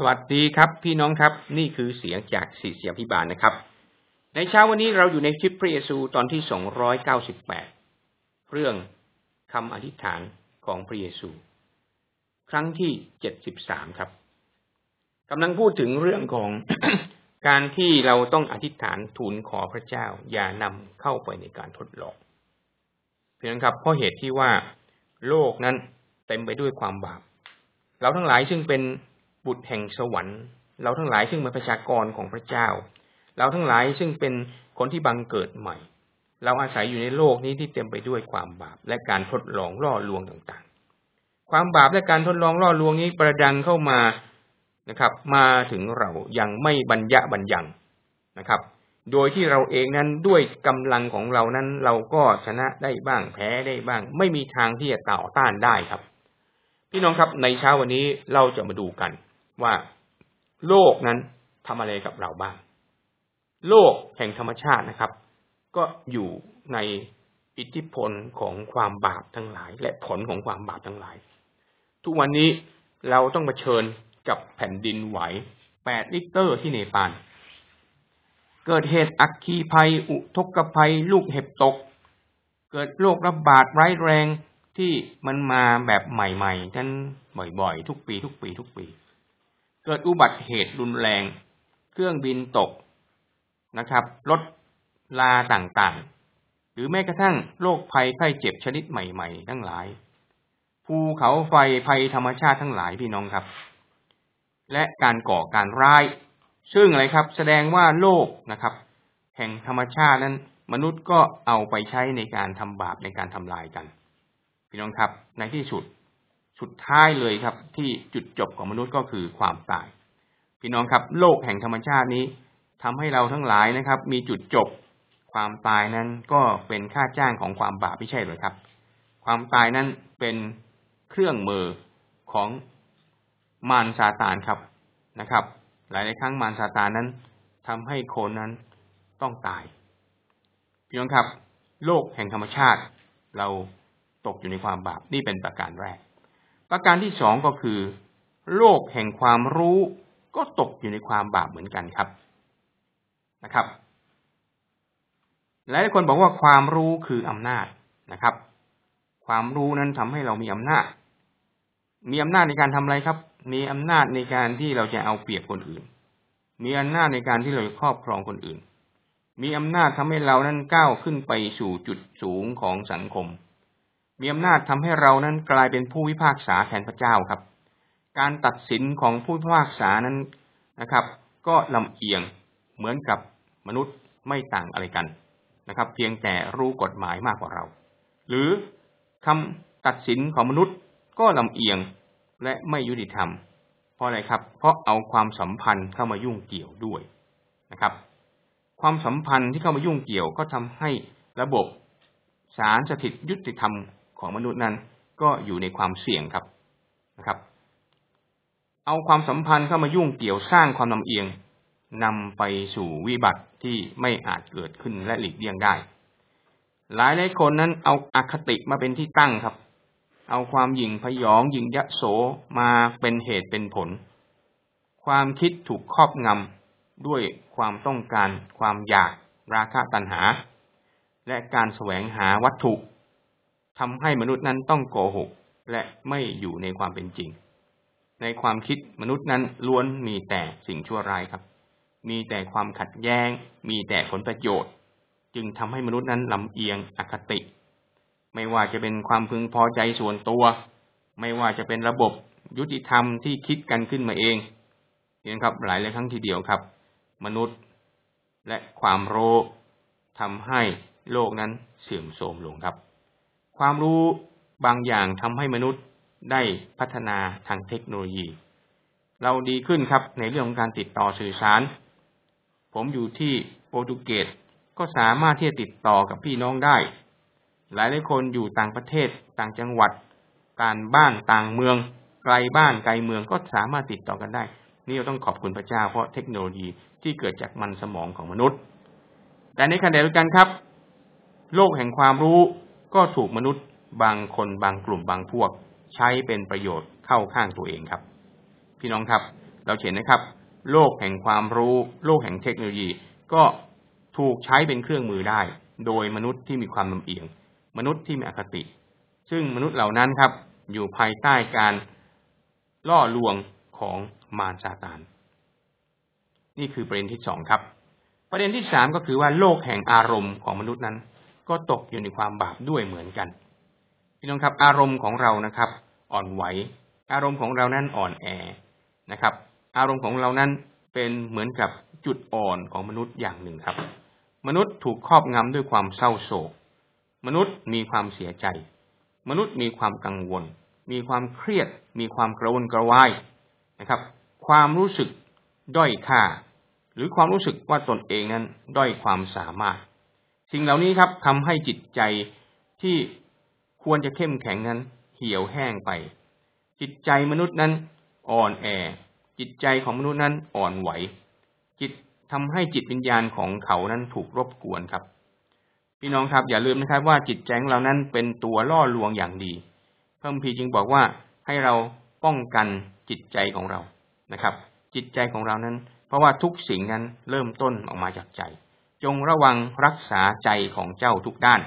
สวัสดีครับพี่น้องครับ นี่คือเสียงจากสี่เสียงพิบาลนะครับ ในเช้าวันนี้เราอยู่ในคลิปพระเยซูตอนที่สองร้อยเก้าสิบแปดเรื่องคำอธิษฐานของพระเยซู ครั้งที่เจ็ดสิบสามครับกำลังพูดถึงเรื่องของการที่เราต้องอธิษฐานทูลขอพระเจ้า อย่านำเข้าไปในการทดลองเพียงครับเพราะเหตุที่ว่าโลกนั้นเต็มไปด้วยความบาปเราทั้งหลายซึ่งเป็น บุตรแห่งสวรรค์ เราทั้งหลายซึ่งเป็นประชากรของพระเจ้า เราทั้งหลายซึ่งเป็นคนที่บังเกิดใหม่ เราอาศัยอยู่ในโลกนี้ที่เต็มไปด้วยความบาปและการทดลองล่อลวงต่างๆ ความบาปและการทดลองล่อลวงนี้ประดังเข้ามานะครับ มาถึงเรายังไม่บรรยะบรรยังนะครับโดยที่เราเองนั้นด้วยกำลังของเรานั้น เราก็ชนะได้บ้างแพ้ได้บ้าง ไม่มีทางที่จะต่อต้านได้ครับ พี่น้องครับในเช้าวันนี้เราจะมาดูกัน ว่าโลกนั้นทำอะไรกับเราบ้าง โลกแห่งธรรมชาตินะครับ ก็อยู่ในอิทธิพลของความบาปทั้งหลาย และผลของความบาปทั้งหลาย ทุกวันนี้เราต้องมาเชิญกับแผ่นดินไหวแปดลิตรที่เนปาล เกิดเหตุอัคคีภัย อุทกภัย ลูกเห็บตก เกิดโรคระบาดร้ายแรงที่มันมาแบบใหม่ๆ กันบ่อยๆ ทุกปี ทุกปี ทุกปี เกิดอุบัติเหตุรุนแรง เครื่องบินตกนะครับรถลาต่างๆ หรือแม้กระทั่งโรคภัยไข้เจ็บชนิดใหม่ๆ ทั้งหลาย ภูเขาไฟภัยธรรมชาติทั้งหลายพี่น้องครับ และการก่อการร้าย ซึ่งอะไรครับ แสดงว่าโลกนะครับ แห่งธรรมชาตินั้น มนุษย์ก็เอาไปใช้ในการทำบาปในการทำลายกัน พี่น้องครับ ในที่สุด สุดท้ายเลยครับ ที่จุดจบของมนุษย์ก็คือความตาย พี่น้องครับ โลกแห่งธรรมชาตินี้ทำให้เราทั้งหลายนะครับ มีจุดจบ ความตายนั้นก็เป็นค่าจ้างของความบาปไม่ใช่หรือครับ ความตายนั้นเป็นเครื่องมือของมารซาตานครับนะครับ หลายในครั้งมารซาตานนั้นทำให้คนนั้นต้องตายพี่น้องครับ โลกแห่งธรรมชาติ เราตกอยู่ในความบาปนี่เป็นประการแรก ประการที่สองก็คือ โลกแห่งความรู้ก็ตกอยู่ในความบาปเหมือนกันครับนะครับหลายคนบอกว่าความรู้คืออำนาจนะครับ ความรู้นั้นทำให้เรามีอำนาจ มีอำนาจในการทำอะไรครับ มีอำนาจในการที่เราจะเอาเปรียบคนอื่น มีอำนาจในการที่เราจะครอบครองคนอื่น มีอำนาจทำให้เรานั้นก้าวขึ้นไปสู่จุดสูงของสังคม มีอำนาจทำให้เรานั้นกลายเป็นผู้พิพากษาแทนพระเจ้าครับ การตัดสินของผู้พิพากษานั้นนะครับ ก็ลำเอียงเหมือนกับมนุษย์ไม่ต่างอะไรกันนะครับ เพียงแต่รู้กฎหมายมากกว่าเรา หรือคำตัดสินของมนุษย์ก็ลำเอียงและไม่ยุติธรรม เพราะอะไรครับ เพราะเอาความสัมพันธ์เข้ามายุ่งเกี่ยวด้วยนะครับ ความสัมพันธ์ที่เข้ามายุ่งเกี่ยวก็ทำให้ระบบสารสถิตยุติธรรม ของมนุษย์นั้น ก็อยู่ในความเสี่ยงครับนะครับ เอาความสัมพันธ์เข้ามายุ่งเกี่ยวสร้างความลำเอียงนำไปสู่วิบัติที่ไม่อาจเกิดขึ้นและหลีกเลี่ยงได้ หลายหลายคนนั้นเอาอาคติมาเป็นที่ตั้งครับ เอาความหยิ่งพยองหยิ่งยะโสมาเป็นเหตุเป็นผล ความคิดถูกครอบงำด้วยความต้องการ ความอยากราคะตัณหา และการแสวงหาวัตถุ ทำให้มนุษย์นั้นต้องโกหก และไม่อยู่ในความเป็นจริง ในความคิดมนุษย์นั้นล้วนมีแต่สิ่งชั่วร้ายครับ มีแต่ความขัดแย้ง มีแต่ผลประโยชน์ จึงทำให้มนุษย์นั้นลำเอียงอคติ ไม่ว่าจะเป็นความพึงพอใจส่วนตัว ไม่ว่าจะเป็นระบบยุติธรรมที่คิดกันขึ้นมาเองเห็นครับหลายหลายครั้งทีเดียวครับ มนุษย์และความโลภทำให้โลกนั้นเสื่อมโทรมลงครับ ความรู้บางอย่างทำให้มนุษย์ได้พัฒนาทางเทคโนโลยี เราดีขึ้นครับในเรื่องของการติดต่อสื่อสาร ผมอยู่ที่โปรตุเกสก็สามารถที่จะติดต่อกับพี่น้องได้ หลายหลายคนอยู่ต่างประเทศต่างจังหวัด ต่างบ้านต่างเมือง ไกลบ้านไกลเมืองก็สามารถติดต่อกันได้ นี่เราต้องขอบคุณพระเจ้าเพราะเทคโนโลยีที่เกิดจากมันสมองของมนุษย์ แต่ในขณะเดียวกันครับ โลกแห่งความรู้ ก็ถูกมนุษย์บางคนบางกลุ่มบางพวก ใช้เป็นประโยชน์เข้าข้างตัวเองครับ พี่น้องครับ เราเห็นนะครับ โลกแห่งความรู้ โลกแห่งเทคโนโลยี ก็ถูกใช้เป็นเครื่องมือได้ โดยมนุษย์ที่มีความลำเอียง มนุษย์ที่มีอคติ ซึ่งมนุษย์เหล่านั้นครับ อยู่ภายใต้การล่อลวงของมารซาตาน นี่คือประเด็นที่สองครับ ประเด็นที่สามก็คือว่าโลกแห่งอารมณ์ของมนุษย์นั้น ก็ตกอยู่ในความบาปด้วยเหมือนกันพี่น้องครับ อารมณ์ของเรานะครับ อ่อนไหว อารมณ์ของเรานั้นอ่อนแอนะครับ อารมณ์ของเรานั้นเป็นเหมือนกับจุดอ่อนของมนุษย์อย่างหนึ่งครับ มนุษย์ถูกครอบงำด้วยความเศร้าโศก มนุษย์มีความเสียใจ มนุษย์มีความกังวล มีความเครียด มีความกระวนกระวายนะครับ ความรู้สึกด้อยค่า หรือความรู้สึกว่าตนเองนั้นด้อยความสามารถ สิ่งเหล่านี้ครับทำให้จิตใจที่ควรจะเข้มแข็งนั้น เหี่ยวแห้งไป จิตใจมนุษย์นั้นอ่อนแอ จิตใจของมนุษย์นั้นอ่อนไหว จิตทำให้จิตวิญญาณของเขานั้นถูกรบกวนครับ พี่น้องครับอย่าลืมนะครับ ว่าจิตใจของเรานั้นเป็นตัวล่อลวงอย่างดีพระมภีจึงบอกว่าให้เราป้องกันจิตใจของเรานะครับ จิตใจของเรานั้น เพราะว่าทุกสิ่งนั้นเริ่มต้นออกมาจากใจ จงระวังรักษาใจของเจ้าทุกด้าน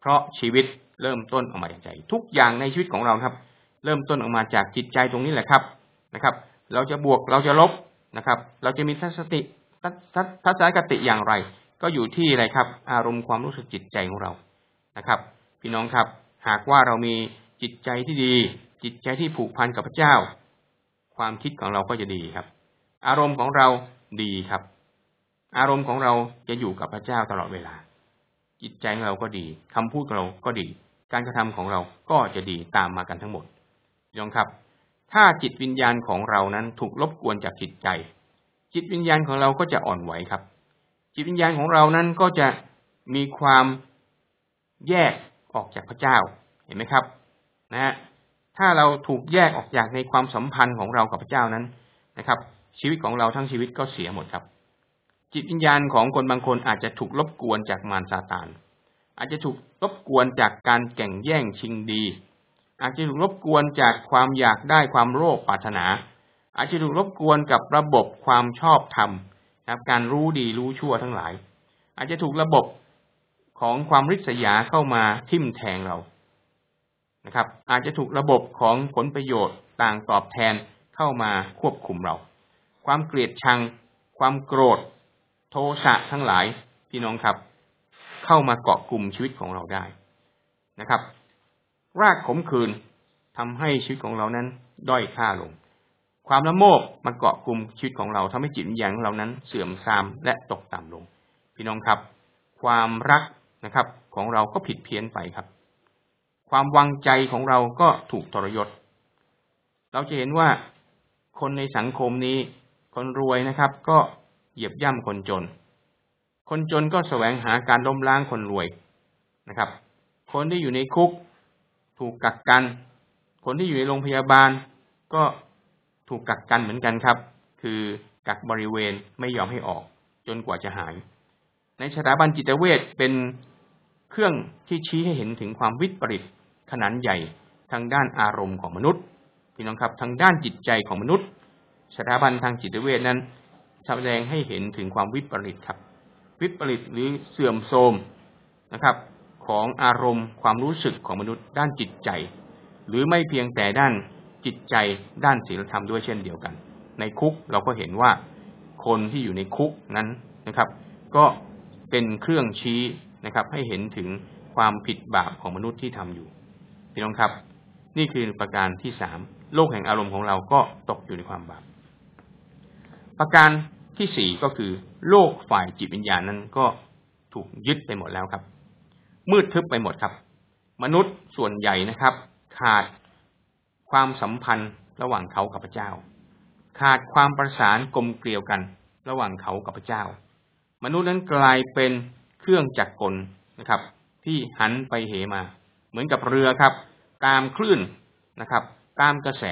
เพราะชีวิตเริ่มต้นออกมาจากใจ ทุกอย่างในชีวิตของเราครับ เริ่มต้นออกมาจากจิตใจตรงนี้แหละครับนะครับ เราจะบวกเราจะลบนะครับ เราจะมีทัศนติทัศนคติอย่างไร ก็อยู่ที่อะไรครับ อารมณ์ความรู้สึกจิตใจของเรานะครับ พี่น้องครับ หากว่าเรามีจิตใจที่ดี จิตใจที่ผูกพันกับพระเจ้า ความคิดของเราก็จะดีครับ อารมณ์ของเราดีครับ อารมณ์ของเราจะอยู่กับพระเจ้าตลอดเวลา จิตใจของเราก็ดีคำพูดของเราก็ดี การกระทำของเราก็จะดีตามมากันทั้งหมดยองครับ ถ้าจิตวิญญาณของเรานั้นถูกรบกวนจากจิตใจ จิตวิญญาณของเราก็จะอ่อนไหวครับ จิตวิญญาณของเรานั้นก็จะมีความแยกออกจากพระเจ้าเห็นไหมครับ นะฮะถ้าเราถูกแยกออกจากในความสัมพันธ์ของเรากับพระเจ้านั้นนะครับ ชีวิตของเราทั้งชีวิตก็เสียหมดครับ จิตวิญญาณของคนบางคนอาจจะถูกลบกวนจากมารซาตาน อาจจะถูกลบกวนจากการแข่งแย่งชิงดี อาจจะถูกลบกวนจากความอยากได้ความโลภปรารถนา อาจจะถูกลบกวนกับระบบความชอบธรรมนะครับการรู้ดีรู้ชั่วทั้งหลาย อาจจะถูกระบบของความริษยาเข้ามาทิ่มแทงเรานะครับ อาจจะถูกระบบของผลประโยชน์ต่างตอบแทนเข้ามาควบคุมเรา ความเกลียดชัง ความโกรธ โทสะทั้งหลายพี่น้องครับ เข้ามาเกาะกลุ่มชีวิตของเราได้นะครับ รากขมขื่นทำให้ชีวิตของเรานั้น ด้อยค่าลง ความละโมบมาเกาะกลุ่มชีวิตของเราทำให้จิตวิญญาณของเรานั้น เสื่อมทรามและตกต่ำลง พี่น้องครับ ความรักนะครับ ของเราก็ผิดเพี้ยนไปครับ ความวางใจของเราก็ถูกทรยศ เราจะเห็นว่าคนในสังคมนี้คนรวยนะครับ ก็ เหยียบย่ำคนจน คนจนก็แสวงหาการล้มล้างคนรวยนะครับ คนที่อยู่ในคุกถูกกักกัน คนที่อยู่ในโรงพยาบาล ก็ถูกกักกันเหมือนกันครับ คือกักบริเวณไม่ยอมให้ออก จนกว่าจะหาย ในสถาบันจิตเวชเป็นเครื่องที่ชี้ให้เห็นถึงความวิปริตขนาดใหญ่ทางด้านอารมณ์ของมนุษย์ พี่น้องครับทางด้านจิตใจของมนุษย์ สถาบันทางจิตเวชนั้น แสดงให้เห็นถึงความวิปริตครับ วิปริตหรือเสื่อมโทรมนะครับ ของอารมณ์ความรู้สึกของมนุษย์ด้านจิตใจ หรือไม่เพียงแต่ด้านจิตใจด้านศีลธรรมด้วยเช่นเดียวกัน ในคุกเราก็เห็นว่าคนที่อยู่ในคุกนั้นนะครับ ก็เป็นเครื่องชี้นะครับ ให้เห็นถึงความผิดบาปของมนุษย์ที่ทำอยู่พี่น้องครับ นี่คือประการที่สามโลกแห่งอารมณ์ของเราก็ตกอยู่ในความบาปประการ ที่สี่ก็คือ โลกฝ่ายจิตวิญญาณนั้นก็ถูกยึดไปหมดแล้วครับ มืดทึบไปหมดครับ มนุษย์ส่วนใหญ่นะครับ ขาดความสัมพันธ์ระหว่างเขากับพระเจ้า ขาดความประสานกลมเกลียวกัน ระหว่างเขากับพระเจ้า มนุษย์นั้นกลายเป็นเครื่องจักรกลนะครับ ที่หันไปเหมา เหมือนกับเรือครับ ตามคลื่นนะครับ ตามกระแส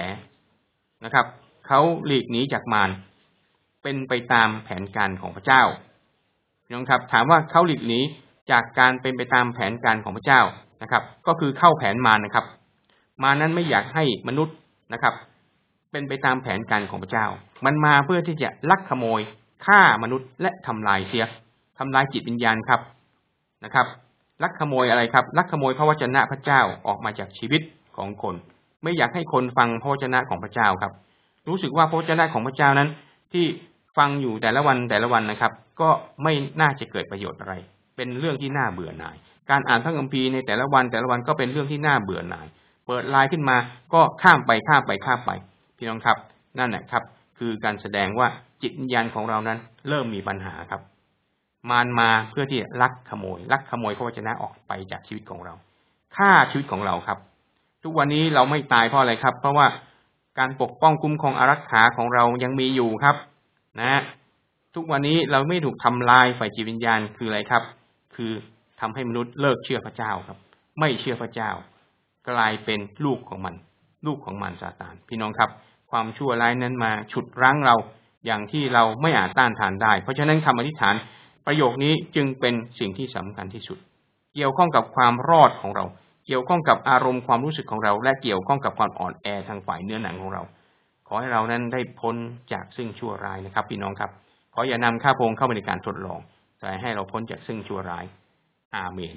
นะครับ เขาหลีกหนีจากมาร เป็นไปตามแผนการของพระเจ้าน้องครับถามว่าเขาหลีกหนีจากการเป็นไปตามแผนการของพระเจ้านะครับ ก็คือเข้าแผนมารนะครับ มานั้นไม่อยากให้มนุษย์นะครับ เป็นไปตามแผนการของพระเจ้า มันมาเพื่อที่จะลักขโมยฆ่ามนุษย์และทำลายเสียทำลายจิตวิญญาณครับนะครับ ลักขโมยอะไรครับ ลักขโมยพระวจนะพระเจ้าออกมาจากชีวิตของคน ไม่อยากให้คนฟังพระวจนะของพระเจ้าครับ รู้สึกว่าพระวจนะของพระเจ้านั้นที่ ฟังอยู่แต่ละวันแต่ละวันนะครับ ก็ไม่น่าจะเกิดประโยชน์อะไร เป็นเรื่องที่น่าเบื่อหน่าย การอ่านพระคัมภีร์ในแต่ละวันแต่ละวันก็เป็นเรื่องที่น่าเบื่อหน่าย เปิดไลน์ขึ้นมาก็ข้ามไปข้ามไปข้ามไป พี่น้องครับ นั่นแหละครับ คือการแสดงว่าจิตวิญญาณของเรานั้น เริ่มมีปัญหาครับ มารมาเพื่อที่ลักขโมย ลักขโมยพระวจนะออกไปจากชีวิตของเราฆ่าชีวิตของเราครับ ทุกวันนี้เราไม่ตายเพราะอะไรครับ เพราะว่าการปกป้องคุ้มครองอารักขาของเรายังมีอยู่ครับ นะ ทุกวันนี้เราไม่ถูกทำลายฝ่ายจิตวิญญาณคืออะไรครับ คือทำให้มนุษย์เลิกเชื่อพระเจ้าครับ ไม่เชื่อพระเจ้า กลายเป็นลูกของมัน ลูกของมันซาตาน พี่น้องครับ ความชั่วร้ายนั้นมาฉุดรั้งเราอย่างที่เราไม่อาจต้านทานได้ เพราะฉะนั้นคำอธิษฐานประโยคนี้จึงเป็นสิ่งที่สำคัญที่สุด เกี่ยวข้องกับความรอดของเรา เกี่ยวข้องกับอารมณ์ความรู้สึกของเรา และเกี่ยวข้องกับความอ่อนแอทางฝ่ายเนื้อหนังของเรา ขอให้เรานั้นได้พ้นจากซึ่งชั่วร้ายนะครับ พี่น้องครับขออย่านำข้าพงเข้าไปในการทดลองแต่ให้เราพ้นจากซึ่งชั่วร้าย อาเมน